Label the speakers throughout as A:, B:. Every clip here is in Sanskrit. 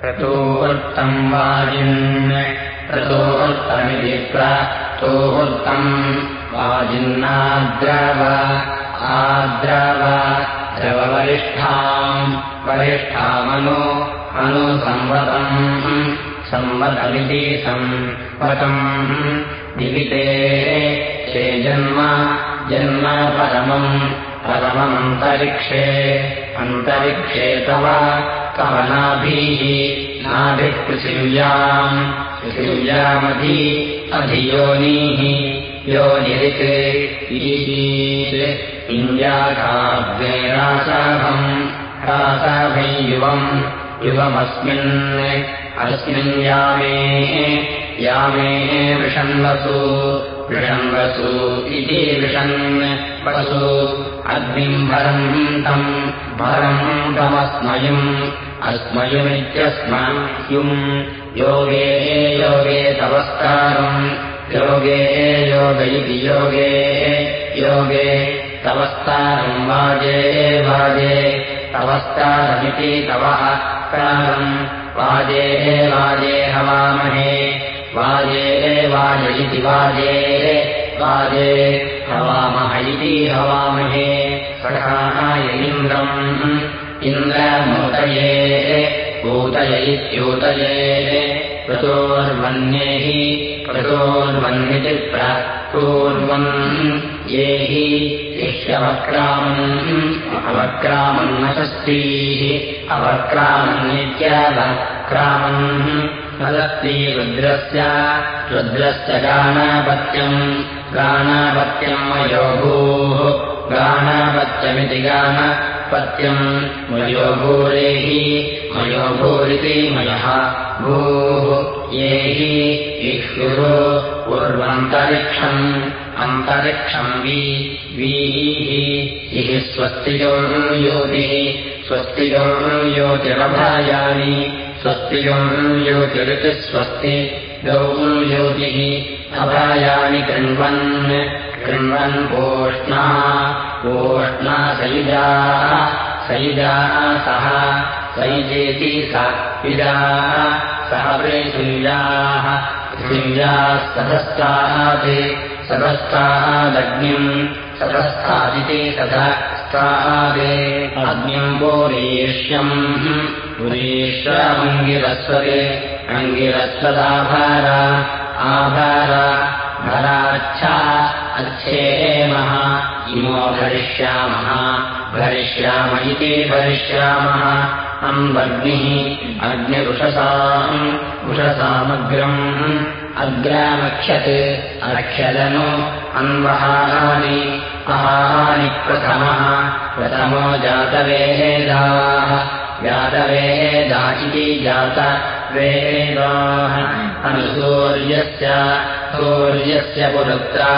A: प्रतोवृत्तम् वाजिन्। प्रतोवृत्तमिति प्रतोवृत्तम् वाजिन्नाद्रव आद्रव द्रववरिष्ठाम् वरिष्ठामनु संवदमिति संवतम् दिविते ते जन्म जन्म परमम् परममन्तरिक्षे। अन्तरिक्षे तव तव नाभिः पृथिव्याम् पृथिव्यामधि अधियोनीः योनिरित् इन्द्याकाव्ये रासाभम् रासाभै युवम् युवमस्मिन् अस्मिन् यामे यामे विषण्वसु विषण्वसु इति विषन् वसु अग्निम् भरम् तम् भरम् तमस्मयुम् अस्मयुमित्यस्मयुम् योगे योगे तवस्कारम् योगे योग इति योगे योगे तवस्तारम् वाजे वाजे तवस्तारमिति तवः कारम् वाजे वाजे हवामहे वाजे वाज इति वाजे वाजे हवामह इति हवामहे सखाय इन्द्रम् इन्द्रमूतये ऊतय इत्यूतये प्रतोर्वन्येः प्रतोर्वन्निति पूर्वम् ये हि इह्यवक्रामम् अवक्रामन्नषष्टीः अवक्रामन्नित्यवक्रामम् नदस्ति रुद्रस्य रुद्रस्य गानापत्यम् गानापत्यम् मयोभूः गानापत्यमिति गानपत्यम् मयोभूरेः मयोभूरिति मयः भूः ये हि इह्युः पूर्वन्तरिक्षम् अन्तरिक्षम् वि वीः इः स्वस्तियोर्योतिः स्वस्तियोर्योतिरभायानि स्वस्तियोर्योतिरिति स्वस्ति गौर्योतिः अभायानि कृण्वन् कृण्वन् ओष्णा ओष्णा सैजाः सैजाः सह सैजेति स विजाः सह पृथिव्याः पृथिव्याः सदस्तात् सदस्तादग्निम् सदस्तादिति सदस्तादे अग्निम् पोरेष्यम् पुरेष्यमङ्गिरस्वरे अङ्गिरस्वदाभार आभार भराच्छा अच्छेमः इमो भरिष्यामः भरिष्याम इति भरिष्यामः अम्बग्निः अग्निरुषसाम् उषसामग्रम् अग्रामक्षत् अक्षदनु अन्वहानि अहानि प्रथमः प्रथमो जातवेदाः जातवेदा इति जातवेदाः अनुसूर्यस्य सूर्यस्य पुरुत्रा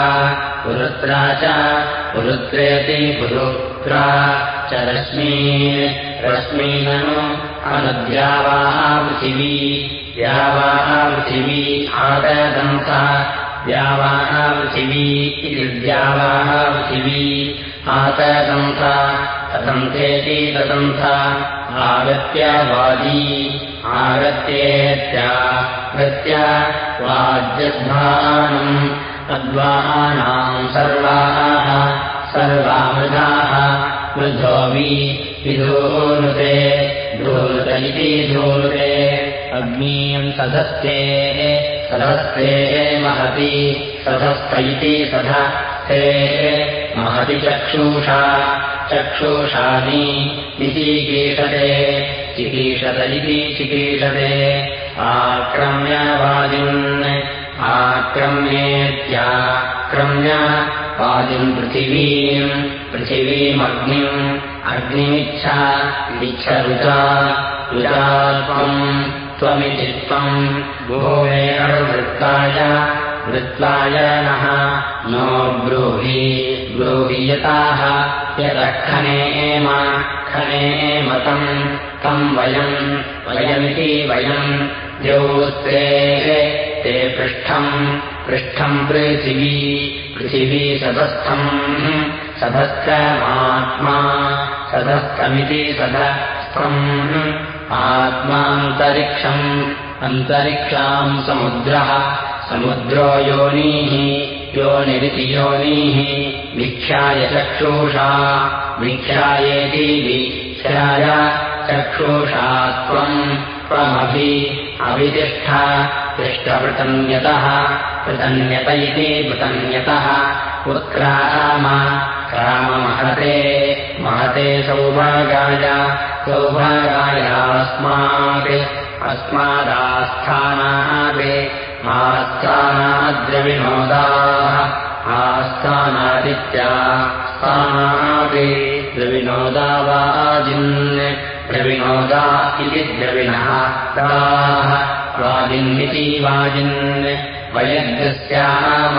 A: पुरुत्रा च पुरुत्रेति पुरुत्रा च रश्मी रश्मीननु अनुद्यावाः पृथिवी द्यावाः पृथिवी आददन्ता द्यावाः पृथिवी इति द्यावाः पृथिवी आतदन्ता तदन्तेति तदन्ता आगत्य वाजी आगत्येत्यागत्य वाद्यद्वानम् अद्वानाम् सर्वाः सर्वामृगाः। वृद्धो वि विधूनुते धूनुत इति धूनुते। अग्नीयम् सधस्ते सधस्ते महति सधस्थ इति महति चक्षुषा चक्षुषानि निचीकीषते चिकीषत इति चिकीषते। आक्रम्यवाजिन् आक्रम्येत्याक्रम्य वाजिम् पृथिवीम् पृथिवीमग्निम् अग्निमिच्छा इच्छरुचा रुचा त्वम् त्वमिति त्वम् भुवेणवृत्ताय वृत्ताय नः ब्रूहि ब्रूहि यताः। यतः खनेम खनेम तम् तम् वयम् वयमिति वयम् द्यौस्ते ते पृष्ठम् पृष्ठम् पृथिवी पृथिवी सदस्थम् सधस्थमात्मा सधस्थमिति सधस्थम् आत्मान्तरिक्षम् अन्तरिक्षाम् समुद्रः समुद्रो योनीः योनिरिति योनीः वीक्षाय चक्षुषा वीक्षायेति वीक्षाय चक्षुषा त्वम् त्वमभि अभितिष्ठ तिष्ठपृतन्यतः पृतन्यत इति पृतन्यतः उत्क्राम राममहते महते सौभागाय सौभागायास्मात् अस्मादास्थानात् आस्थानाद्रविनोदाः। आस्थानादित्या स्थानात् द्रविनोदा वाजिन् द्रविनोदा इति द्रविणः ताः। वाजिन्निति वाजिन् वयद्यस्याम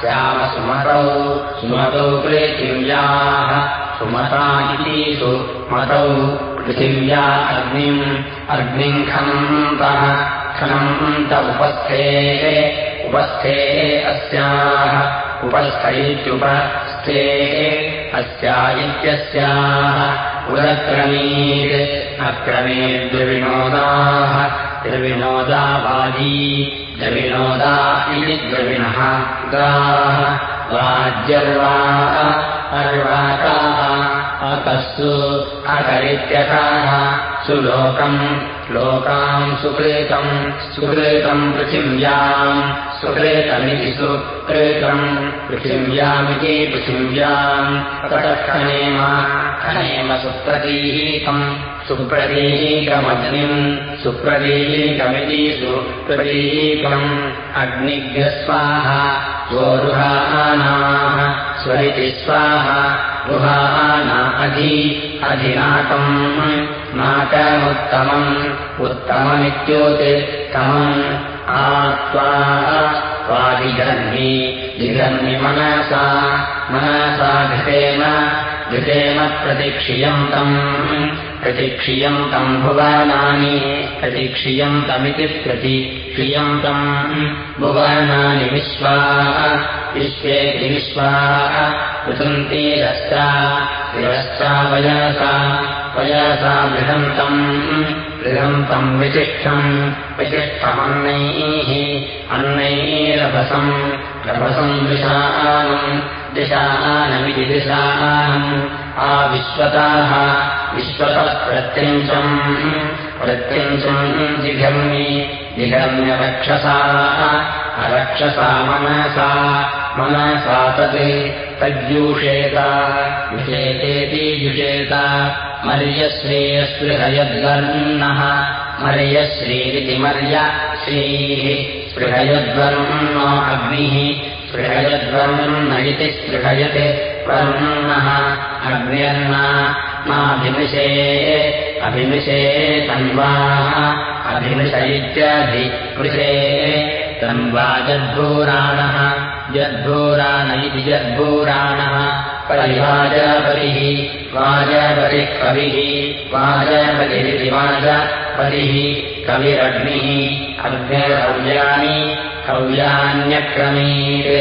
A: श्यामसुमतौ सुमतौ पृथिव्याः सुमता इति सुमतौ पृथिव्या अग्निम् अग्निम् खन्तः उपस्थे उपस्थे अस्याः उपस्थ इत्युपस्थे अस्या इत्यस्याः उदक्रमीत् अक्रमेद्विनोदाः त्रिविनोदावादी द्रविनोदा इति द्रविणः गाः वाज्यर्वा अर्वाकाः अकस्तु अकरित्यकाः सुलोकम् लोकाम् सुकृतम् सुकृतम् पृथिव्याम् सुकृतमिति सुकृतम् पृथिव्यामिति पृथिव्याम् कटखनेम खनेम सुप्रतीहीकम् सुप्रतीहीकमग्निम् सुप्रतीहीकमिति सुप्रतीहीकम् अग्निभ्यस्वाहा स्वरुहानाः स्वरिति स्वाहा रुहाना अधि अधिनाकम् नाकमुत्तमम् उत्तममित्युत्तमम् आत्वा स्वादिघर्मि जिघर्मि मनसा मनसा घृतेन घृतेन प्रतिक्षियन्तम् प्रतिक्षियन्तम् भुवनानि प्रतिक्षियन्तमिति प्रतिक्षियन्तम् भुवनानि विश्वा विश्वेति विश्वा पृथन्तीरश्चा तिरश्चा वयसा वयसा बृहन्तम् बृहन्तम् विशिष्टम् विशिष्टमन्नैः अन्नैरभसम् रभसम् दिशानम् दिशानमिति दिशानम् आविश्वताः विश्वतः प्रत्यञ्चम् प्रत्यञ्चम् जिघर्मि जिघर्म्यरक्षसा अरक्षसा मनसा मनसा तत् तद्यूषेत विषेतेति युषेत मर्यश्रेयस्पृहयद्वर्णः मर्यश्रीरिति मर्य श्रीः स्पृहयद्वर्णो अग्निः स्पृहयद्वर्ण इति स्पृहयते वर्णः अग्न्यर्ना नाभिमिषे अभिमिषे तन्वाः अभिमिष इत्याधिकृषे तन्वा जद्भूराणः जद्भूराण इति जद्भूराणः परिवाजपतिः वाजपतिः कविः वाजपतिरिति वाजपतिः कविरग्निः अग्निर्हव्यानि हव्यान्यक्रमीत्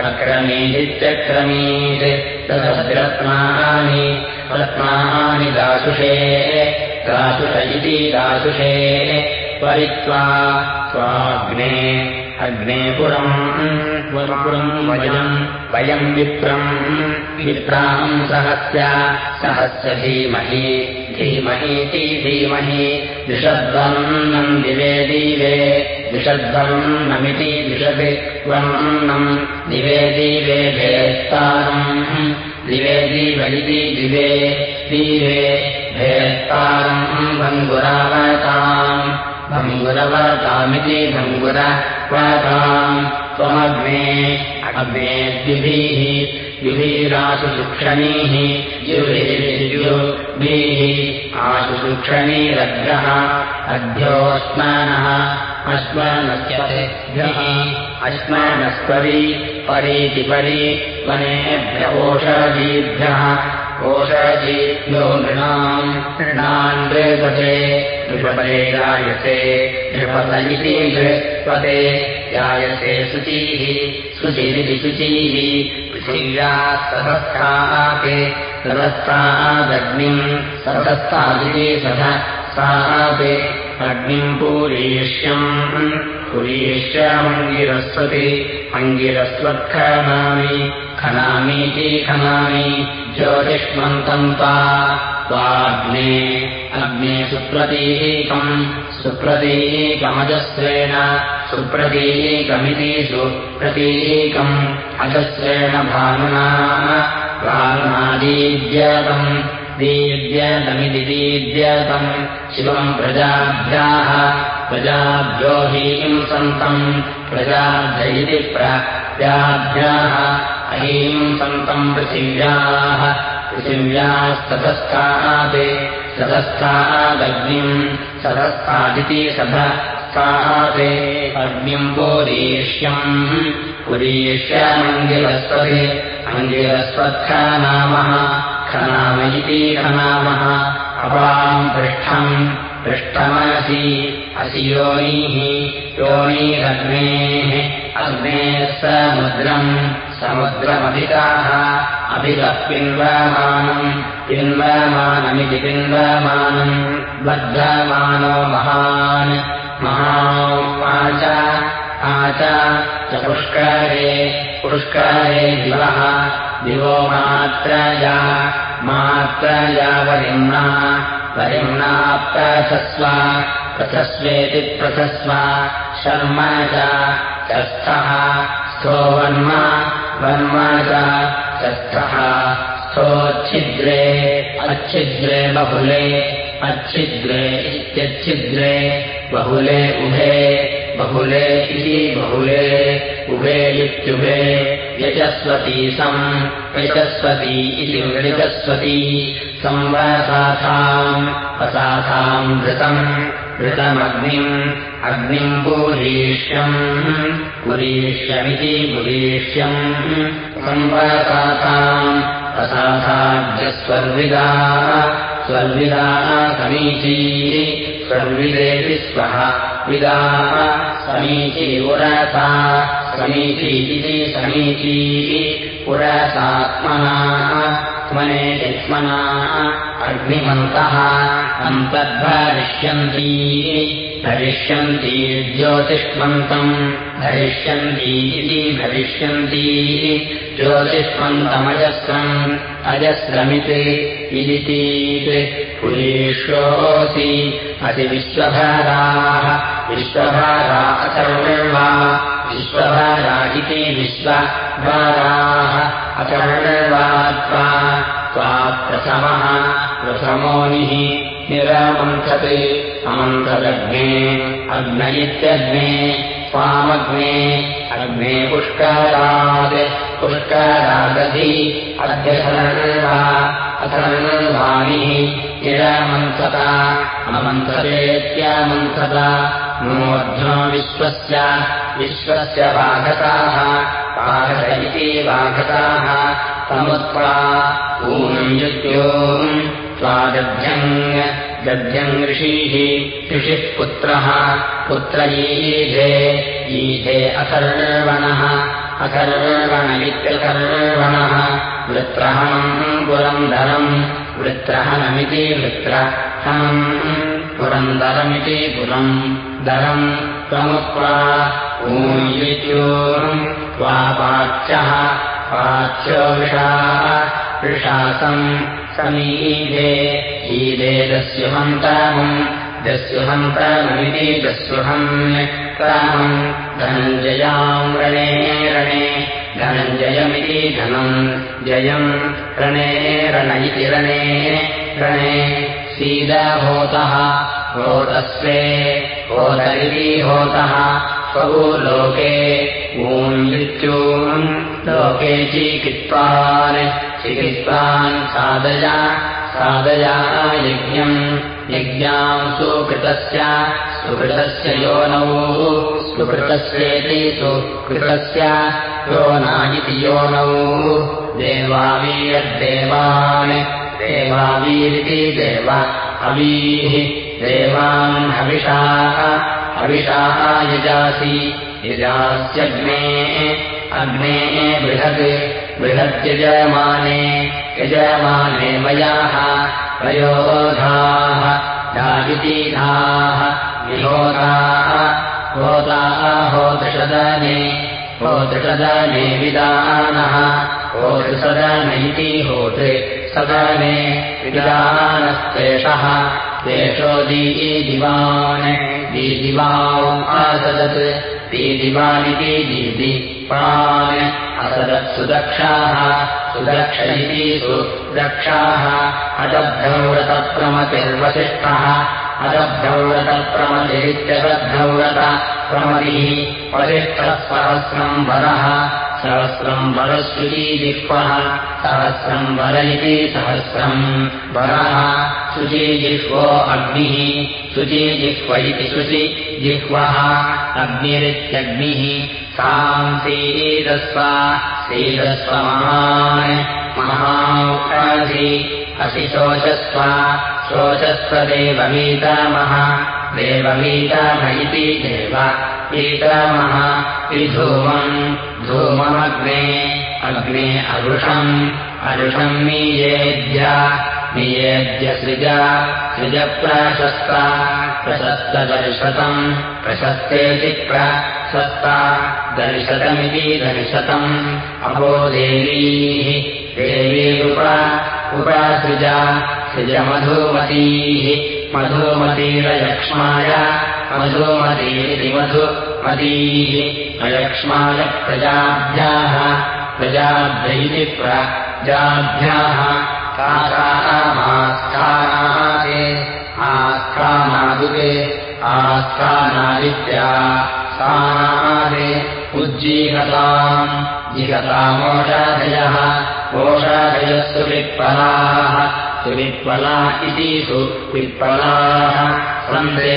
A: अक्रमीदित्यक्रमीत् तदस्तिरत्नानि रत्नानि दासुषे दासुष इति दासुषे परित्वा स्वाग्ने अग्ने पुरम् पुरम् वयम् वयम् विप्रम् विप्राम् सहस्य सहस्य धीमहि धीमहीति धीमहि द्विषद्वर्णम् दिवे दीवे द्विषद्वर्णमिति द्विषद् वर्णम् दिवे दीवे भेत्तारम् दिवे दिवे भेत्तारम् भङ्गुरावताम् भङ्गुरवतामिति भङ्गुरवताम् त्वमग्ने अग्ने द्विभिः द्विभिरासु सुक्षणीः द्युभिः आसु सुक्षणीरग्रः अभ्योऽस्मानः अश्मानस्यभ्यः अश्मानस्परि परीति परि वनेभ्य ओषधीभ्यः नृणाम् नृणान् नृपते नृपते जायते नृपत इति नृपते जायते शुचीः शुचिरिति शुचीः पृथिव्या सदस्थादिति सध सापि अग्निम् पूरीष्यम्। पुरीष्यामङ्गिरस्वति अङ्गिरस्वत्खनामि खनामीति खनामि। ज्योतिष्मन्तम् त्वाग्ने अग्ने सुप्रतीकम्। सुप्रतीकमजस्रेण। सुप्रतीकमिति सुप्रतीकम्। अजस्रेण भानुना। भानुनादीद्यतम् दीद्यतमिति दीद्यतम् शिवम् प्रजाभ्याः प्रजाभ्यो हीम् सन्तम् प्रजाभ्य इति प्रजाभ्याः अहीम् सन्तम् पृथिव्याः पृथिव्यास्ततस्थात् सदस्थादग्निम् सदस्थादिति सधस्थात् अग्निम् पोरीष्यम् पुरीष्यमङ्गिरस्वति अङ्गिरस्वत्खनामः खनाम इति खनामः अपाम् पृष्ठम् पृष्ठमसि असि योनिः योनिरग्नेः। अग्नेः समुद्रम् समुद्रमधिकाः अभितः पिन्वमानम् पिन्वमानमिति पिन्वमानम् बद्धमानो महान्। महाच आच च पुष्करे पुष्करे दिवः दिवो मात्रया मात्रया वरिम्ना वरिम्ना प्रथस्व प्रथस्वेति प्रथस्व शर्म च स्थः स्थो वर्म वर्म च स्थः स्थोच्छिद्रे अच्छिद्रे बहुले अच्छिद्रे इत्यच्छिद्रे बहुले उभे बहुले इति बहुले उभे इत्युभे यजस्वती सम् यशस्वती इति व्यजस्वती संवसाथाम् असाथाम् घृतम् घृतमग्निम् अग्निम् पूरीष्यम् पुरीष्यमिति पुरीष्यम् संवसाथाम् असाथाभ्यस्वर्विदा स्वर्विदा समीची स्वर्विदेति स्वः समीची उरसा समीची इति समीची पुरसात्मना स्मनेतिस्मना अग्निमन्तः अन्तर्भरिष्यन्ती। भरिष्यन्ती ज्योतिष्मन्तम्। धरिष्यन्ती इति भरिष्यन्ती ज्योतिष्मन्तमजस्रम् अजस्रमिति इदितीत् पुरीष्योऽसि असि विश्वभाराः अथर्वा विश्वभारा इति विश्वभाराः अथर्वा त्वा प्रथमः प्रथमोनिः निरामन्थते अमन्थदग्ने अग्न इत्यग्ने स्वामग्ने अग्ने पुष्करात् पुष्करादधि अध्यशरणा अथर्वाणिः निरामन्थता अमन्थतेत्यामन्थत नोऽध्नो विश्वस्य विश्वस्य वाघताः वाघत इति वाघताः समुत्त्वा ऊनम् स्वादभ्यम् दभ्यम् ऋषिः ऋषिः पुत्रः पुत्र ईधे ईधे अथर्वणः अथर्वण इत्यथर्वणः वृत्रहम् पुरन्दरम् वृत्रहनमिति वृत्रहम् पुरन्दरमिति पुरम् दरम् प्रमुक्त्वा ऊयित्योम् त्वा पाच्यः पाच्यो विषाः वृषासम् समीधे ईदे दस्युहन्तमम् दस्युहन्तमिति दस्युहम् क्रामम् धनञ्जयाम् रणे रणे धनञ्जयमिति धनम् जयम् रणे रण इति रणे रणे सीदाहोतः होतस्वे होतरिति होतः स्वो लोके ऊन्मृत्यूम् लोके चिकित्वान् चिकित्वान् साधया साधया यज्ञम् यज्ञाम् सुकृतस्य सुकृतस्य योनौ सुकृतस्येति सुकृतस्य योना इति योनौ। देवावीर्देवान् देवावीरिति देव अवीः देवान् हविषाः हविषाः यजासि। यजास्यग्ने अग्ने बृहत् बृहत्यजमाने यजमाने वयाः वयोधाः वितीधाः विहोताः होताः होतृषदने होतृषदने विदानः होतृ सदने विदानस्तेषः देशो दीदिवान् दीदिवाौ असदत् दीदिवानिति दीदिपान् असदत्सुदक्षाः सुदक्ष इति सुदक्षाः। अदभ्यव्रतप्रमतिरित्यदभ्यव्रत प्रमतिः वसिष्ठसहस्रम् वरः सहस्रम् वरशुचीजिह्वः सहस्रम् वर इति सहस्रम् वरः। शुचीजिह्वो अग्निः शुचीजिह्व इति शुचि जिह्वः अग्निरित्यग्निः साम् सीदस्व सीदस्व महान् महासि असि शोचस्व शोचस्व देववीतामः देववीताम इति देव विधूमम् धूममग्ने अग्ने अरुषम् अरुषम् मीयेद्य नियेद्य सृज सृजप्रशस्ता प्रशस्तदर्शतम् प्रशस्तेति प्रशस्ता दर्शतमिति दर्शतम्। अपोदेवीः देवीरुपा उपसृजा सृजमधुमतीः मधुमतीरयक्ष्माय मधुमतीरिति मधुमतीः अयक्ष्माय प्रजाभ्याः प्रजाभ्यैति प्रजाभ्याः आस्थानामास्थानादे आस्थानादुके आस्थानादित्या स्थानादे उज्जीहताम् जिहतामोषाधयः ओषाधयः सुवित्पलाः सुवित्पला इति सुवित्पलाः सन्दे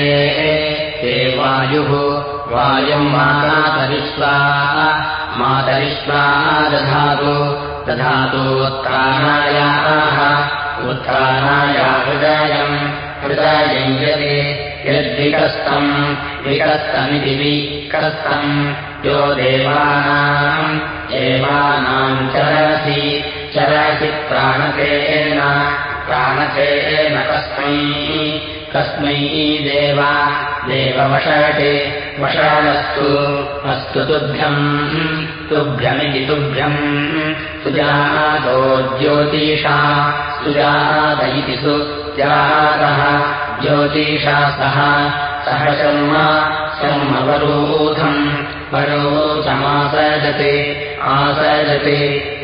A: ते वायुः वायुम् मातरिष्वा दधातु दधातोत्थानायाः उत्थानाया हृदयम् हृदयम् यदि यद्विकस्तम् विकस्तमिति विकस्तम् यो देवानाम् देवानाम् चरसि चरसि प्राणतेन प्राणतेन कस्मै कस्मै देव देववषटे वषालस्तु अस्तु तुभ्यम् तुभ्यमिति तुभ्यम् सुजातो ज्योतिषा सुजात इति सुजातः ज्योतिषा सह सह शर्म शर्मवरोधम् वरोचमासजते आसजते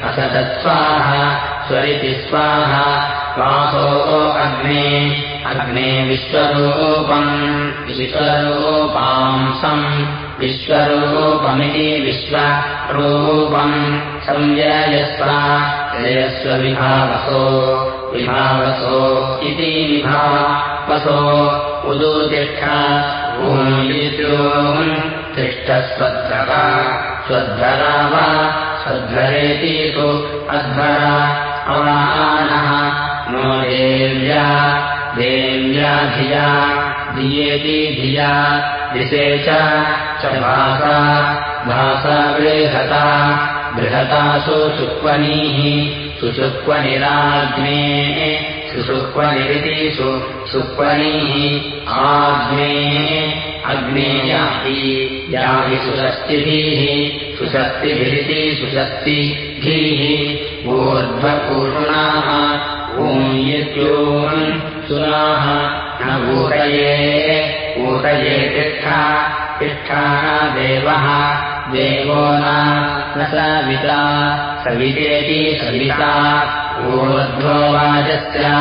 A: असदत्स्वाहा स्वरिति स्वाहा। वासो अग्ने अग्ने विश्वरूपम् विश्वरूपांसम् विश्वरूपमिति विश्वरूपम्। संव्ययस्व जयस्व विभावसो विभावसो इति विभावसो। उदूतिष्ठ ऊम् तिष्ठस्वध्वरा स्वध्वरा वा स्वध्वरेति तु अध्वरा अवानः नो देव्या देव्या धिया धियेति धिया दिशे च भासा भासा बृहता बृहतासु सुक्वनीः सुषुक्वनिराग्ने सुषुक्वनिरिति सुक्वनीः आग्ने अग्ने याहि याहि सुषस्तिभिः सुषस्तिभिरिति सुषस्तिभिः ऊर्ध्वपूर्णाः ॐ यद्योन् सुराः न ऊतये ऊतये तिष्ठा तिष्ठा देवः देवो न सविता सवितेति सविता ऊर्ध्वो वाजस्य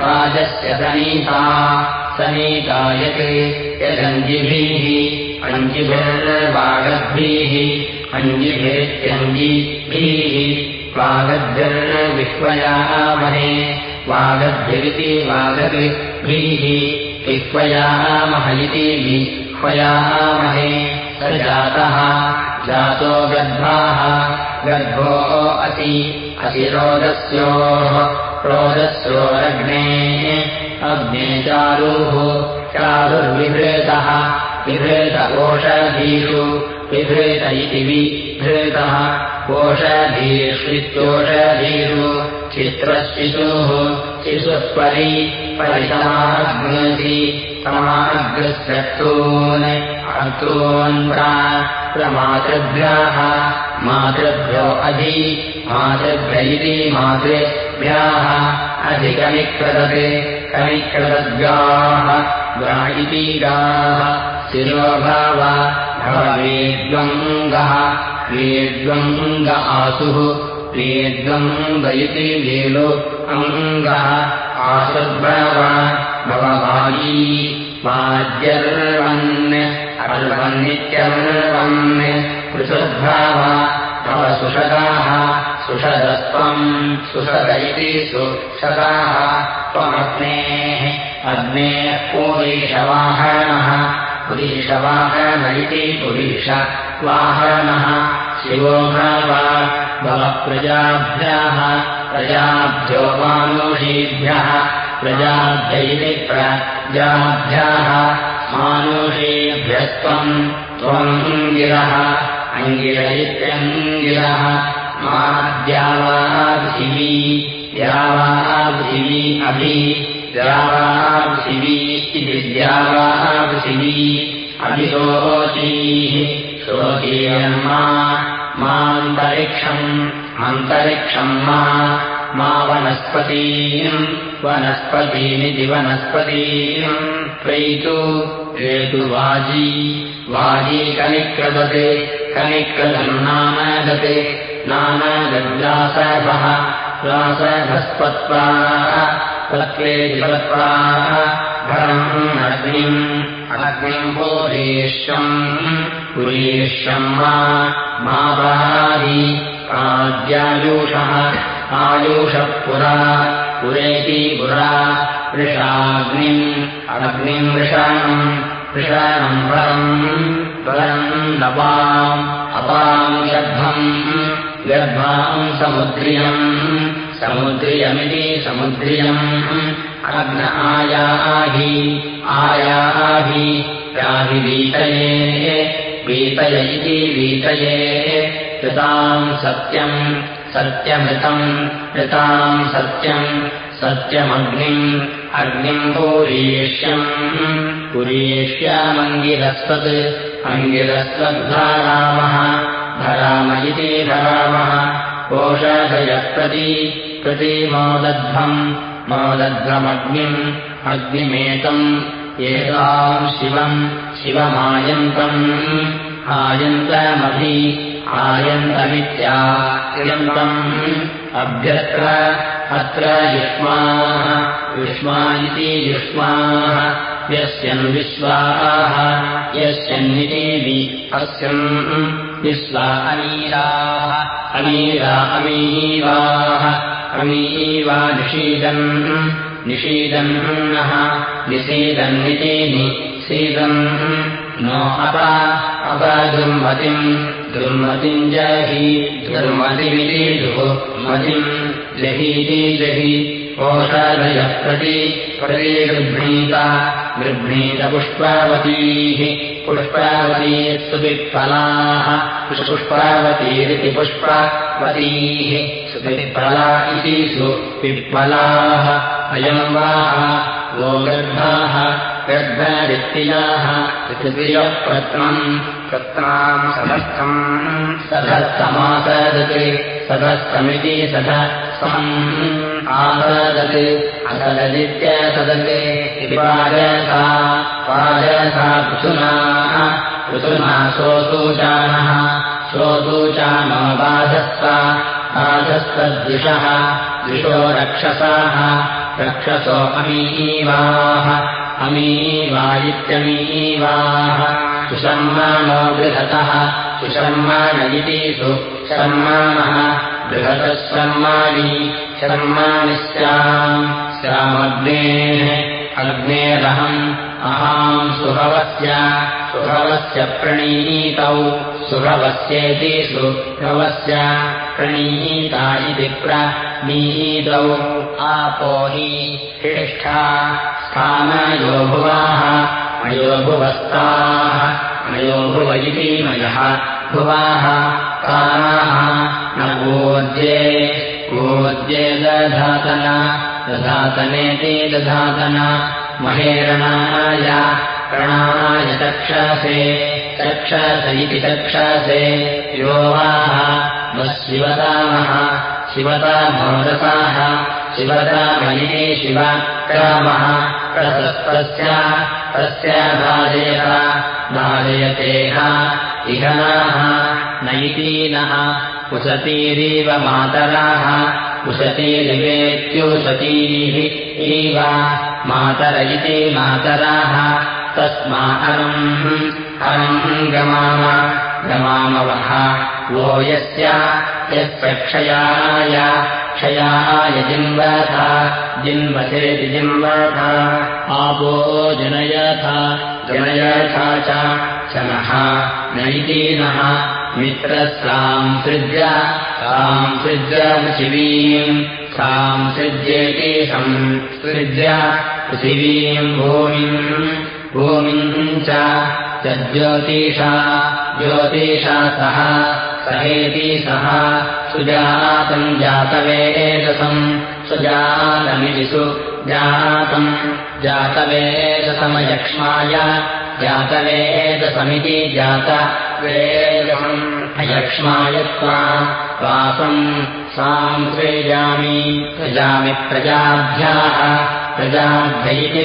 A: वाजस्य सनीता सनीता यत् यदञ्जिभिः अञ्जिभिर्वागद्भिः अञ्जिभिरित्यञ्जिभिः वागद्भिर्विह्वयामहे वागद्भिरिति वागद्भिः विह्वयामह इति विह्वयामहे स जातः जातो गर्भाः गर्भो असि असि रोदस्योः रोदस्योरग्ने अग्ने चारुः चारुर्विभृतः विभृत ओषधीषु विभृत इति विभृतः ओषधीष्वित्योषधीषु चित्रशिशुः शिशुः परि परिसमाग्नसि समाग्रस्यक्तून् अक्तून् प्रमातृभ्यः मातृभ्यो अधि मातृभ्य इति मातृभ्याः अधिकनिक्रदते कनिक्रदद्गाः गा इति शिरोभाव भवेद्वङ्गः वेद्वङ्ग आसुः वेद्वङ्ग इति वेलो अङ्गः आसुर्भव भववायी वाद्यर्वन् अर्वन्नित्यर्वन् पृथुर्भाव भव सुषदाः सुषदस्त्वम् सुषद इति सुषदाः त्वमग्नेः अग्नेः पुरीशवाहनः पुरीशवाहन इति पुरीशवाहनः शिवो भाव भवप्रजाभ्यः प्रजाभ्यो मानुषीभ्यः प्रजाभ्यैति प्रजाभ्यः मानुषीभ्यस्त्वम् त्वम् गिरः अङ्गिर इत्यङ्गिरः माद्यावाभिवी द्यावाभिवी अभि द्यावाभिवी इति द्यावाभिवी अभिशोचीः शोचीयन्मा मान्तरिक्षम् अन्तरिक्षम् मा वनस्पतीमिति वनस्पतीम् त्वयितु हेतु वाजी वाजी कनिक्रदते कनिक्रदम् नामदते नामदव्यासभः व्यासभस्पत्वा पत्वे जलत्वाः भरम् अग्निम् अग्निम् पूरेष्यम् पुरेष्यम् मा वादि आद्यायुषः आयुषः पुरा पुरेति पुरा वृषाग्निम् अग्निम् वृषाणम् वृषाणम् परम् लपाम् अपाम् गर्भम् गर्भाम् समुद्रियम् समुद्रियमिति समुद्रियम् अग्न आयाहि आयाहि याभिवीतये वीतय इति वीतये कृताम् सत्यम् सत्यमृतम् कृताम् सत्यम् सत्यमग्निम् अग्निम् पूरीष्यम्। पुरीष्यामङ्गिरस्वत् अङ्गिरस्वद्धारामः धराम इति धरामः। कोषाधयप्रति प्रति मोदध्वम् मोदध्वमग्निम् अग्निमेतम् एताम् शिवम् शिवमायन्तम् आयन्तमभि आयन्तमित्यायन्तम् अभ्यत्र अत्र युष्माः युष्मा इति युष्माः यस्यन् विश्वाः यस्यन्निति अस्यन् विश्वा अमीराः अमीरा अमीवाः अमीवा निषीदन् निषीदन्नः निषीदन्निति निषीदन् नो अप अपदुर्मतिम् दुर्मतिम् जहि दुर्मतिमिति दुर्मतिम् जहीति जहि। ओषधयः प्रति प्रतिगृह्णीता गृह्णीतपुष्पावतीः पुष्पावती सुविफलाः पुष्पावतीरिति पुष्पावतीः सुविफला इति सुविफलाः अयम् वाः वो गर्भाः गर्भरित्याः ऋतुप्रियप्रत्नम् प्रत्नाम् सदस्थम् सदस्थमासदत् सदस्थमिति सदस्थम् आसदत् असददित्यसदते पाजसा पाजसा पृथुनाः पृथुना सोऽसूचानः सोऽसूचानो बाधस्ता बाधस्तद्विषः द्विषो रक्षसाः। रक्षसो अमीवाः। अमीवायित्यमीवाः सुषम्मानो बृहतः। सुषम्मान इति सुशर्माणः बृहतः शर्माणि शर्माणि स्याम् स्यामग्नेः अग्नेरहम् अहाम् सुभवस्य सुभवस्य प्रणीतौ। सुभवस्येति सुभवस्य प्रणीता इति प्रणीतौ आपो हि हिष्ठा स्थानयो भुवाः मयोभुवस्ताः मयोभुव इति मयः भुवाः कानाः न गोद्ये गोद्ये दधातन दधातनेति दधातन महेरणाय रणाय चक्षसे चक्षस इति चक्षसे योवाः न शिवतामः शिवतामोरसाः शिवतामयिते शिव रामः प्रसस्तस्य तस्य भाजयत भाजयतेह इहनाः नैतीनः उसतीरिव मातराः उशतीरिवेत्युशतीः इव मातर इति मातराः तस्मा अनम् अनम् गमाम गमामवः। वो यस्य यस्य क्षयाय जिन्वथ। जिन्वसेति जिन्वथ। आपो जनयथ। जनयथा च नः नैतीनः मित्रस्सांसृज्य सांसृज्य पृथिवीम्। सांसृज्येति संसृज्य पृथिवीम् भूमिम् भूमिम् च ज्योतिषा ज्योतिषा सह सहेति सः सुजातम् जातवेदसम् सुजातमितिषु जातम् जातवेदसमयक्ष्माय जातवेदसमिति जातवेदसम् अयक्ष्मायत्वा वासम् साम् सृजामि सृजामि प्रजाभ्याः प्रजाभ्यैति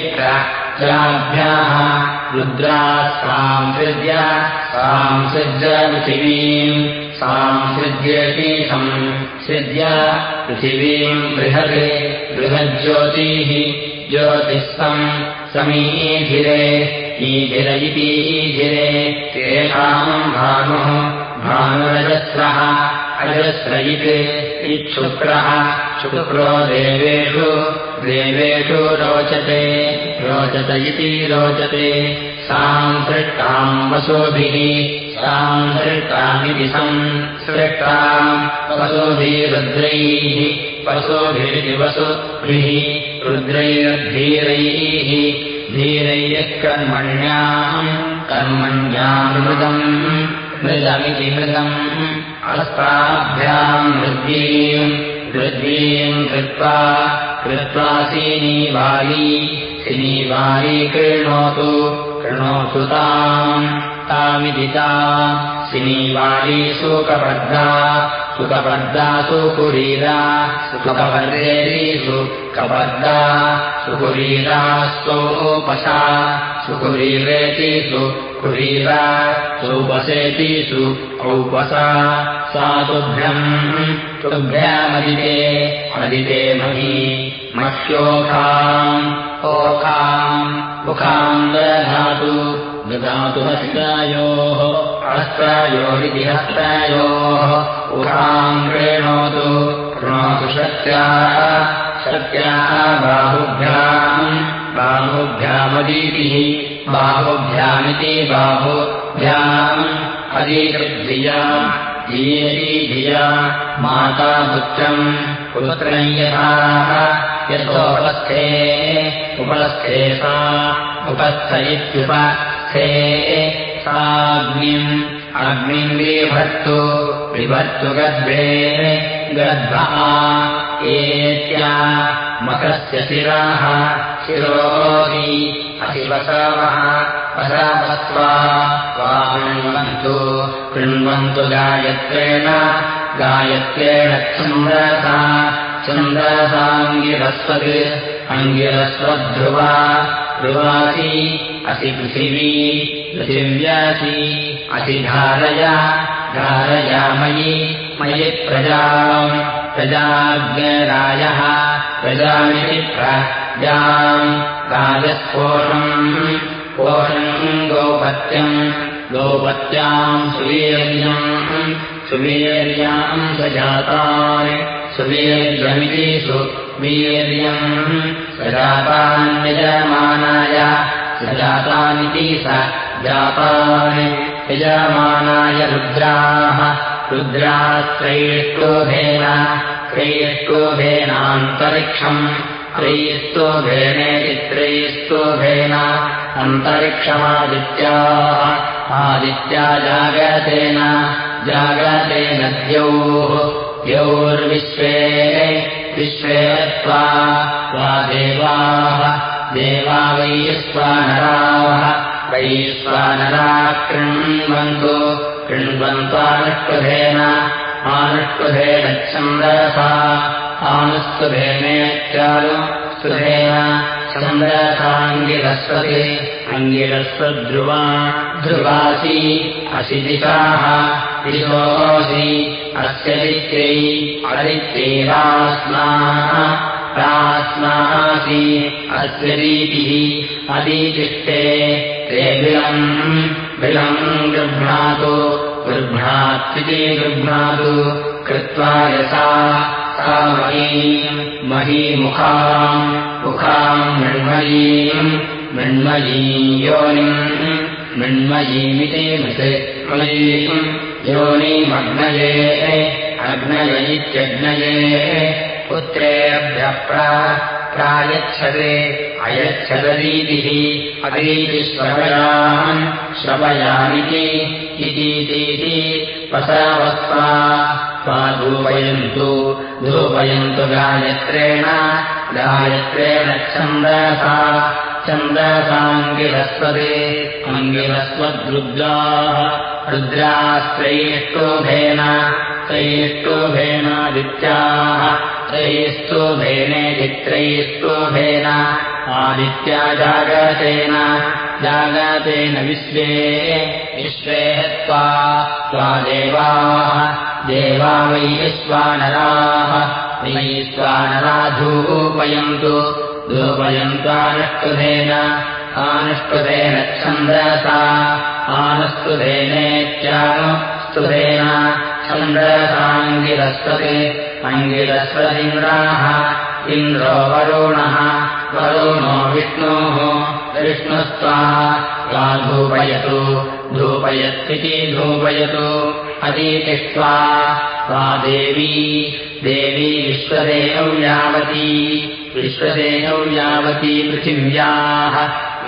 A: प्रजाभ्याः रुद्राः सांसृज्य सांसृज्य पृथिवीम् सांसृज्येति संसृज्य पृथिवीम् बृहदे बृहज्योतिः ज्योतिःसम् समीधिरे ईधिर इतीधिरे तेषाम् भानुः भानुरजस्रः अजस्रयित् इच्छुक्रः शुक्रो देवेषु देवेषु रोचते रोचत इति रोचते। सांसृष्टाम् वसुभिः सांसृष्टामिति संसृष्टाम् वसुभिरुद्रैः वसुभिरिति वसुभिः रुद्रैर्धीरैः धीरैः कर्मण्याम् कर्मण्याम् मृदम् मृदमिति मृदम् अस्ताभ्याम् वृद्धिम् वृद्धिम् कृत्वा कृत्वा सीनीवाली सिनीवाली कृणोतु कृणोतु ताम् तामिति ता। सिनीवाली सुकबद्धा सुखबद्धा सुकुरीरा सुखपर्येषु कबद्धा सुकुरीरा स्वोपसा सुकुरीरेतिषु कुरीरा सोपसेतिषु औपसा सा तुभ्यम् तुभ्यामदिते मदिते मही मह्योखाम् ओखाम् मुखाम् दधातु ददातु हस्तायोरिति हस्तायोः क्रीणोतु कृणोतु शक्त्याः शक्त्याः बाहुभ्याम् बाहुभ्यामदीतिः बाहुभ्यामिति बाहुभ्याम् धीयती धिया माता पुत्रम् पुत्रम् यथाः यथोपस्थे उपस्थे सा उपस्थ इत्युपस्थे साग्निम् अग्निम् विभर्तु विभर्तु गद्भे गद्भः एत्या मकस्य शिराः शिरोहि अशिवसवः वसावस्वा वा कृण्वन्तु कृण्वन्तु गायत्रेण गायत्रेण छन्दसा छन्दसाङ्गिरस्वद् अङ्गिरस्वध्रुवा ध्रुवासि असि पृथिवी पृथिव्यासि असि धारय धारयामयि मयि प्रजाम् प्रजाज्ञरायः प्रजामिति प्रजाम् राजस्पोषम् पोषम् गोपत्यम् गोपत्याम् सुवीर्यम् सुवीर्याम् सजातान् सुवीर्यमिति सुवीर्यम् सजातान्यजमानाय सजातानिति स जातान् यजमानाय रुद्राः रुद्रास्त्रैष्टोभेन त्रैष्टोभेनान्तरिक्षम् त्रैस्तोभेनेति त्रैस्तोभेन अन्तरिक्षमादित्याः आदित्या जागतेन जागतेन द्यौः द्यौर्विश्वे विश्वे त्वा वा देवाः देवा वैश्वानराः वैश्वानरा कृण्वन्तु कृण्वन्त्वानुष्कृधेन आनुष्कृधेन छन्दसा आनुष्कृधेनेत्यानु स्तुधेन छन्दसाङ्गिरस्वते अङ्गिरस्वध्रुवा ध्रुवासि असि दिशाः दिशोऽसि अस्य दित्यै अदित्यैरास्माः प्रास्मासि अस्य रीतिः अदीतिष्ठे ते बिलम् बिलम् गृह्णातु गृह्णात्विति गृह्णातु कृत्वा यथा महीमुखाम् मुखाम् मृण्मयीम् मृण्मयीम् योनिम् मृण्मयीमिति मृण्मयीम् योनिमग्नये अग्नय इत्यग्नये पुत्रेभ्यः प्रायच्छते अयच्छदरीतिः अतीति श्रवयान् श्रवयामिति स्वा धूपयन्तु धूपयन्तु गायत्रेण गायत्रेण छन्दसा। छन्दसाङ्गिरस्वते अङ्गिरस्वद्रुद्राः। रुद्रास्त्रैष्टोभेन त्रैष्टोभेनादित्याः त्रैस्तोभेनेदित्रैष्टोभेन आदित्या जागतेन जागतेन विश्वे विश्वे त्वा देवाः देवा वैश्वानराः वैश्वानरा धूपयन्तु धूपयन्त्वानुष्कृतेन आनुष्कृतेन छन्दसा आनुष्कृतेनेत्यानुस्तुतेन छन्दसाङ्गिरस्वते। अङ्गिरस्वदिन्द्राः इन्द्रो वरुणः। वरुणो विष्णोः। विष्णुस्त्वा त्वा धूपयतु धूपयत्विति धूपयतु अतीतिष्ट्वा त्वा देवी। देवी विश्वदेयौ यावती। विश्वदेयौ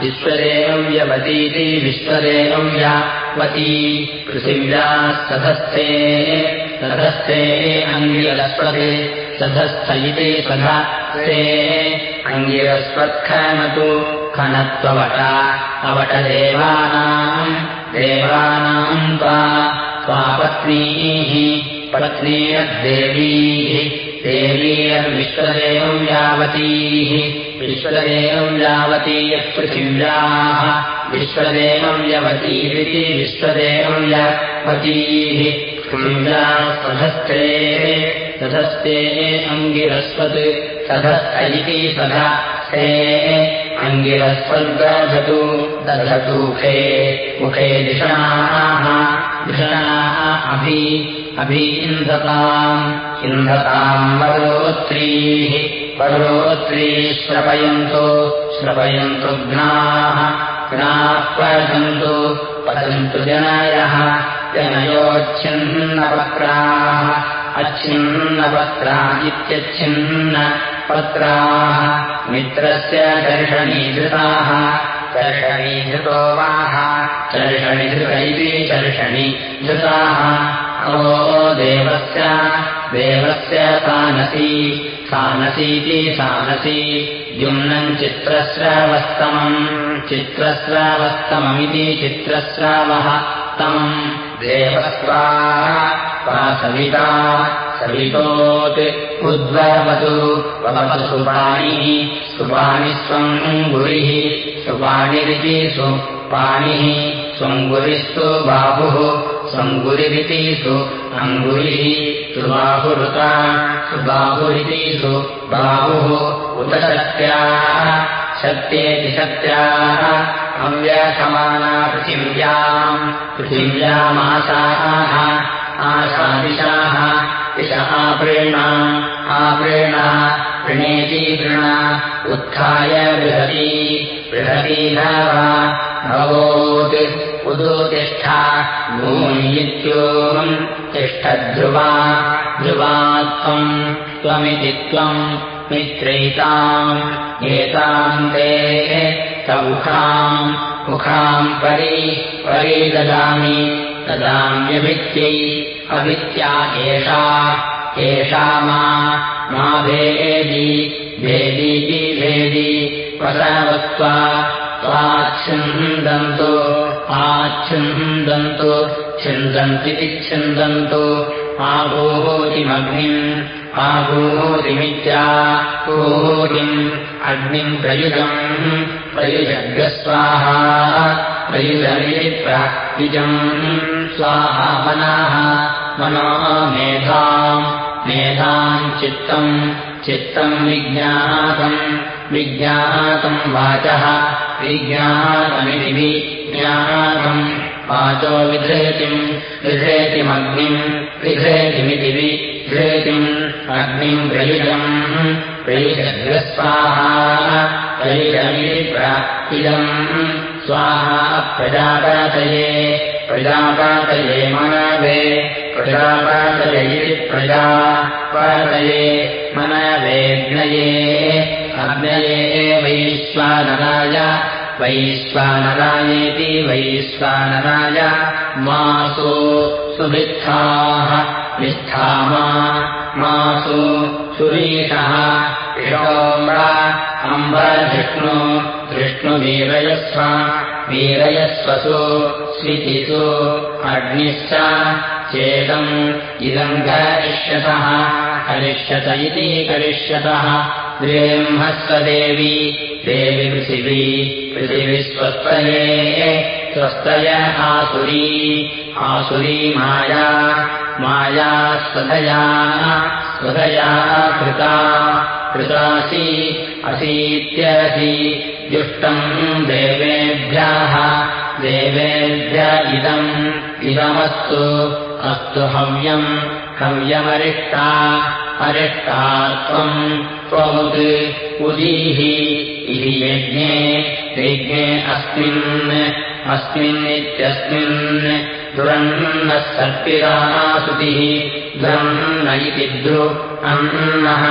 A: यावती पृथिव्याः विश्वदेयव्यवतीति विश्वदेयौ यावती सधस्थे सधस्थे अङ्गिरस्वते सधस्थ इति सधस्थे अङ्गिरस्वत्खनतु खनत्ववट अवटदेवानाम् देवानाम् त्वा स्वापत्नीः पत्नीयद्देवीः देवीयर्विश्वदेवं यावतीः विश्वदेवं यावती यत्पृथिव्याः विश्वदेवं यवतीरिति विश्वदेवं यावतीः। पृथिव्याः सधस्ते अङ्गिरस्वत् सधस्त इति सधस्ते अङ्गिरस्वर्गधतु दधतु मुखे दिषणाः दिषणाः अभि अभीन्धताम् इन्धताम् वरोत्रीः वरोत्रीः श्रवयन्तु श्रवयन्तु घ्नाः घ्नाः पठन्तु पठन्तु जनयः जनयोच्छिन्नपत्राः अच्छिन्नपत्रा इत्यच्छिन्नपत्राः मित्रस्य दर्शनीधृताः चर्षणीधृतो वाः चर्षणिधृत इति चर्षणि धृताः देवस्य देवस्य सानसी सानसीति सानसी द्युम्नम् चित्रस्रावस्तमम् चित्रस्रावस्तममिति चित्रस्रावः तमम्। देवस्वा सविता सवितोत् उद्ववतु ववतु सुपाणिः सुपाणिः स्वम् गुरिः सुपाणिरिति सुपाणिः स्वङ्गुरिस्तु बाहुः स्वङ्गुरिरिति सु अङ्गुरिः सुबाहुरुता सुबाहुरिति सु बाहुः उत शक्त्याः शक्त्येति शक्त्याः अव्यसमाना पृथिव्याम् पृथिव्यामाशाः आशादिशाः दिशः प्रेणा आप्रेणा प्रणेति प्रणा उत्थाय बृहती धावा भवोत् उदोतिष्ठा भूमित्योम् तिष्ठध्रुवा ध्रुवा त्वम् त्वमिति त्वम् मित्रैताम् एताम् ते सौखाम् मुखाम् परि परि ददामि ददाम्यभित्यै अभित्या एषा एषा मा भेदी भेदीति भेदी वसावत्वा त्वाच्छिन्दन्तु आच्छिन्दन्तु छिन्दन्ति छिन्दन्तु आभूतिमग्निम् आभूतिमित्या पूतिम् अग्निम् प्रयुजम् प्रयुजग्रस्वाहा प्रयुजमिप्रायुजम् स्वाहा मनाः मनो मेधाम् मेधाम् चित्तम् चित्तम् विज्ञातम् विज्ञातम् वाचः विज्ञातमिति विज्ञातम्। वाचो विधेतिम् विधेतिमग्निम् विधेतिमिति विधेतिम् अग्निम् प्रयुजम्। प्रयुजग्रस्वाहा प्रयुजमिति प्राप्तिजम्। स्वाहा प्रजापातये प्रजापातये मनवे प्रजापातये प्रजापातये मनवेग्नये अग्नये वैश्वानराय वैश्वानरायेति वैश्वानराय मासु सुभित्थाः विष्ठामा मासु सुरीषः इषोम्रा अम्बरधिष्णु धृष्णुवीरयस्व वीरयस्वसु स्वितिषु अग्निश्च चेदम् इदम् करिष्यतः। करिष्यत इति करिष्यतः। देवी देवि पृथिवी पृथिविस्वस्तये स्वस्तय आसुरी। आसुरी माया माया स्वधया स्वधया कृता कृतासि असीत्यसि जुष्टम् देवेभ्यः देवेभ्य इदम् इदमस्तु अस्तु हव्यम् हव्यमरिष्टा अरिष्टा त्वम् त्वमुत् उदीः इति यज्ञे यज्ञे अस्मिन् अस्मिन्नित्यस्मिन् दुरन्नः सर्पिरासुतिः दुरन्न इति द्रु अन्नः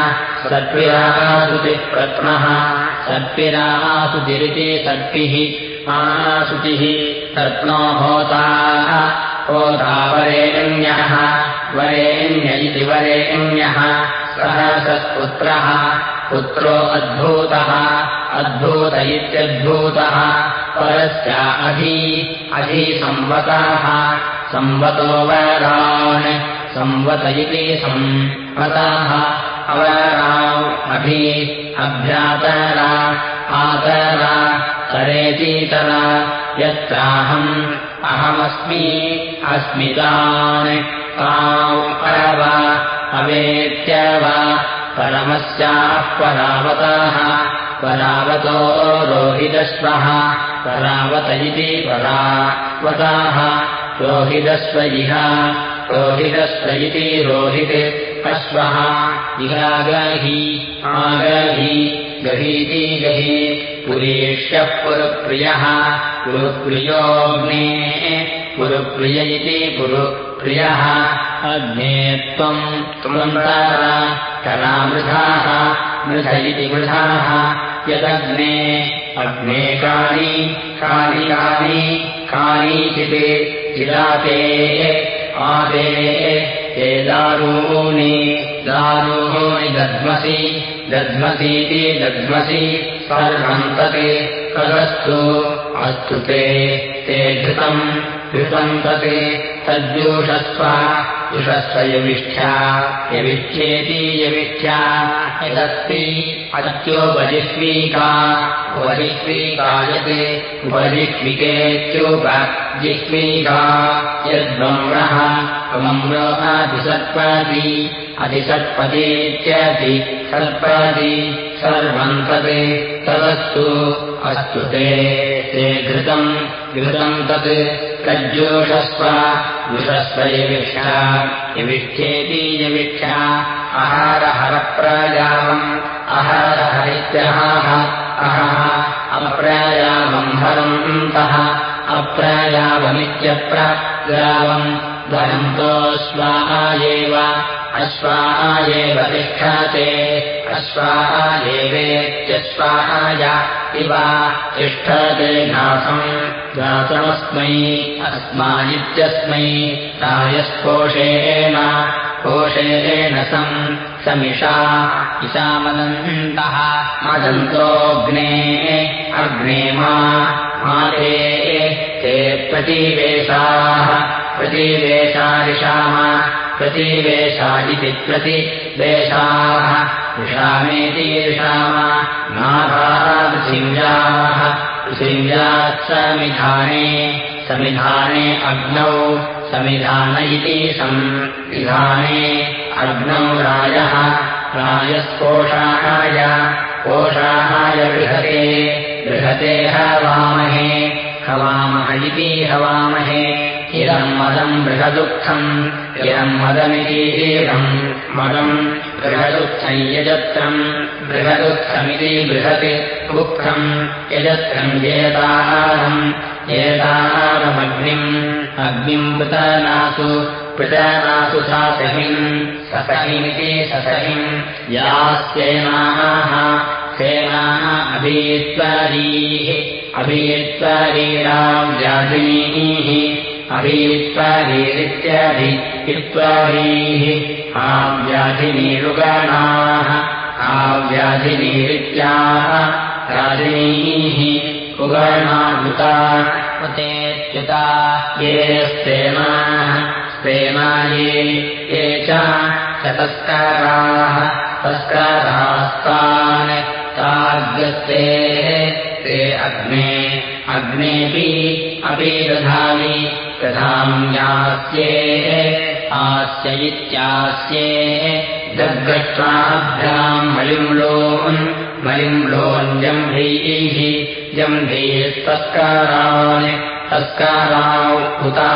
A: सर्पिरासुतिः प्रत्नः सर्पिरासुतिरिति सर्पिः आसुतिः रत्नो होता। होता वरेण्यः इति वरेण्यः। सः सत्पुत्रः पुत्रो अद्भूतः अद्भूत इत्यद्भूतः परस्य अधि संवतो वरान् संवत इति संवताः अवराम् अभि अभ्यातरा आतरा तरेतीतरा यत्राहम् अहमस्मि अस्मितान् ताम् अरव अवेत्य वा परमस्याः परावताः परावतो रोहितश्वः परावत इति परावताः रोहितस्व इह। रोहितस्व इति रोहित् अश्वः इहागहि आगहि। गहीति गहि। पुरीष्यः पुरुप्रियः। पुरुप्रियोऽग्ने। पुरुप्रिय इति पुरुप्रियः। अग्ने त्वम् त्वन्तरा करामृधाः मृध इति मृधाः यदग्ने अग्ने कानि कानि कानि कानीचित् चिराते आदे ते दारूणि दारूणि दध्मसि दध्मसीति दध्मसि सर्वन्तते तदस्तु ते घृतम् घृतम् तत् तद्यूषस्व युषस्व यविष्ठ्या यविष्ठ्येति यविष्ठ्या यदस्ति अत्योपजिह्वीका उपजिह्वीकायते उपजिह्विकेत्योपजिह्वीका यद्वम्रः वम्रो अधिसत्पति अधिसत्पतीत्यति सत्पति सर्वम् तत् अस्तु ते। ते घृतम्। घृतम् तत्। तज्जोषस्व। जुषस्व यविष्ठा। यविष्ठेति यविष्ठा। अहारहरप्रायामम् अहारहरित्यहाः। अहः। अप्रायामम् हरन्तः। अप्रायाममित्यप्रायावम् धरन्तोऽस्वाहायेव अश्वाहायेव तिष्ठते अश्वाहायेवेत्यश्वाहाय इव तिष्ठते घासम् घासमस्मै अस्मानित्यस्मै रायस्पोषेण कोशेन सम् समिषा इषामदन्तः मदन्तोऽग्ने अग्ने मा ते प्रतिवेशाः प्रतिवेशादिशाम प्रतिवेशा इति प्रतिवेशाः विषामेति विषाम नाभापृथिव्याः पृथिव्यात् समिधाने अग्नौ समिधान इति संविधाने। अग्नौ राजः राजस्कोषाय कोषाय बृहते बृहते हवामहे हवामह इति हवामहे इदम् मदम् बृहदुःखम्। इदम् मदमिति इदम् मदम् बृहदुःखम् यजत्रम्। बृहदुःखमिति बृहति दुःखम्। यजत्रम् एताहारम् एताहारमग्निम् अग्निम् पृतनासु पृतनासु सासहिम् ससहिमिति ससहिम्। यास्येनाः सेनाः अभीत्वरीः। अभीत्वरीराव्याधिनीः अभीत्वरीरित्यभि इत्वरीः आव्याधिनीरुगणाः आव्याधिनीरित्याः राजिनीः उगणायुता। उतेत्युता ये स्तेनाः स्तेना ये ये च तस्काराः तस्कारास्तान् ताग्रस्तेः ते अग्ने अग्नेऽपि अपि दधामि दधाम्यास्ये आस्य इत्यास्ये दग्गष्ट्राभ्याम् मलिम्लोन् मलिम्लोञ्जम्भैः जम्भैस्तस्कारान् तस्काराौ उता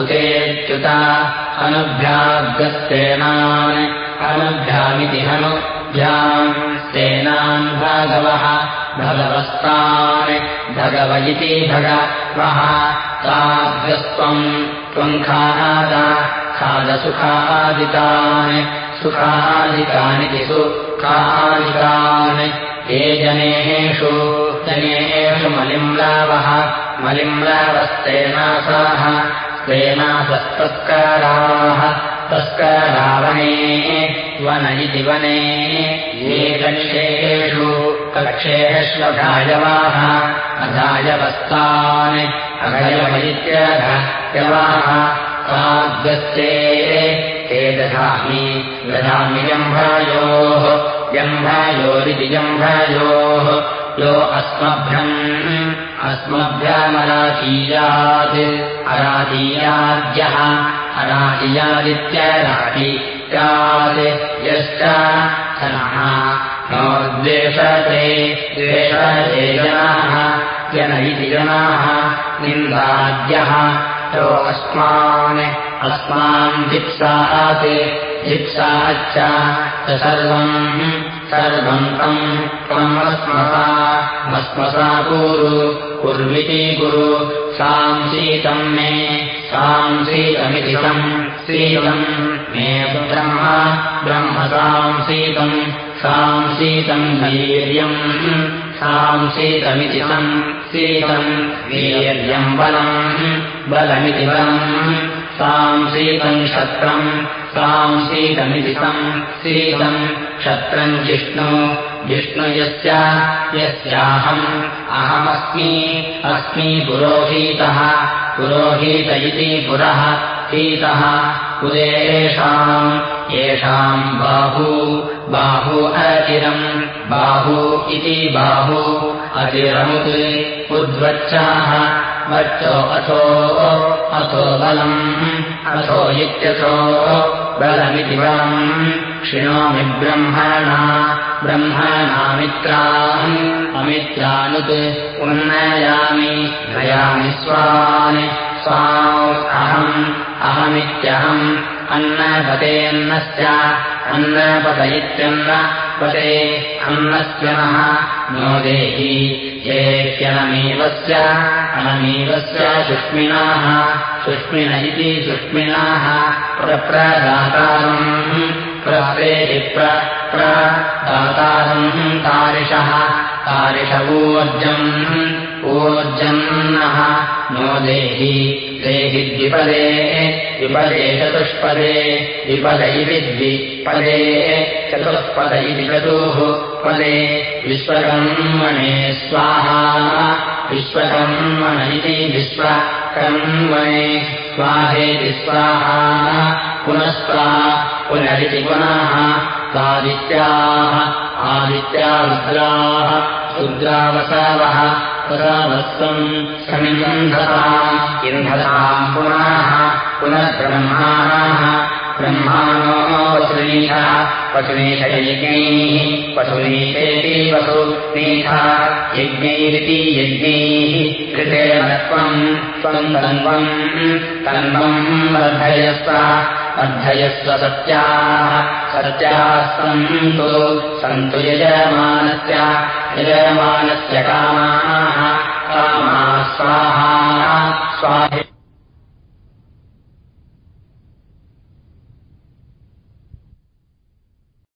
A: उतेत्युता अनुभ्यागस्तेनान् अनुभ्यामिति हनुभ्याम् स्तेनान् भागवः भगवस्तान् भगव इति भगवः ताभ्यस्त्वम् त्वम् खाद खादसुखादितान् सुखादितान् ये जनेषु जनेषु मलिम्लावः मलिम्लावस्तेनासाः स्तेनासस्तस्काराः तस्कारावने वन इति वने ये कक्षेषु कक्षेष्वधायवाः अधायवस्तान् अभयवैत्यघयवाः ताद्गस्ते ते दधामि दधामि जम्भायोः जम्भायोरिति जम्भायोः यो अस्मभ्यम् अस्मभ्यमराधीयात् अराधीयाद्यः यश्च नो द्वेषते जनाः जन इति जनाः निन्दाद्यः। अस्मान् अस्मान् जिप्सात् जिप्साच्च सर्वम् सर्वम् तम् त्वम् अस्मसा मस्मसा कुरु कुर्विति कुरु साम् शीतम् मे साम् शीतमिति सम् शीतम् मे ब्रह्म शीतम् वीर्यम् साम् शीतमिति सम् शीतम् वीर्यम् बलम् बलमिति बलम् साम् शीतम् क्षत्रम् साम् शीतमिति सम् शीतम् क्षत्रम् जिष्णु जिष्णु यस्य यस्याहम् अहमस्मि अस्मि पुरोहीतः पुरोहीत इति पुरः हीतः पुरेषाम् येषाम् बाहू बाहू अचिरम् बाहू इति बाहू। अतिरमुत् उद्वच्चाः वच्चो अथो अथो बलम् अथो इत्यथो बलमिति बलम् क्षिणोमि ब्रह्मणा ब्रह्मणामित्रान् अमित्रानुत् उन्नयामि नयामि स्वान् स्वाम् अहम् अहमित्यहम् अन्नपतेऽन्नस्य अन्नपत इत्यन्नपते अन्नस्यनः नो देहि येह्यनमेवस्य अनमेवस्य सुष्मिनाः सुष्मिन इति सुष्मिनाः प्रप्रदातारम् प्रप्रेति प्रदातारम् तारिषः तारिष ऊर्जम् ऊर्जम् नः नो देहि देहि द्विपदे द्विपदे चतुष्पदे द्विपद इति द्विपदे चतुष्पद इति चतुः पदे विश्वकर्मणे स्वाहा विश्वकर्मण इति विश्वकर्मणे स्वाहेति स्वाहा पुनस्त्वा पुनरिति पुनः स्वादित्याः आदित्या रुद्राः रुद्रावसावः वसावत्सम् समिन्धता इन्धताम् पुनः पुनर्ब्रह्माणाः ब्रह्माणो वसुनीथः पशुनीथयज्ञैः पशुनीतेति वसुनीथा यज्ञैरिति यज्ञैः कृतेन त्वम् तन्वम् तन्वम् वर्धयस्व वर्धयस्व सत्याः सत्याः सन्तु सन्तु यजमानस्य यजमानस्य कामाः कामा स्वाहा स्वाहे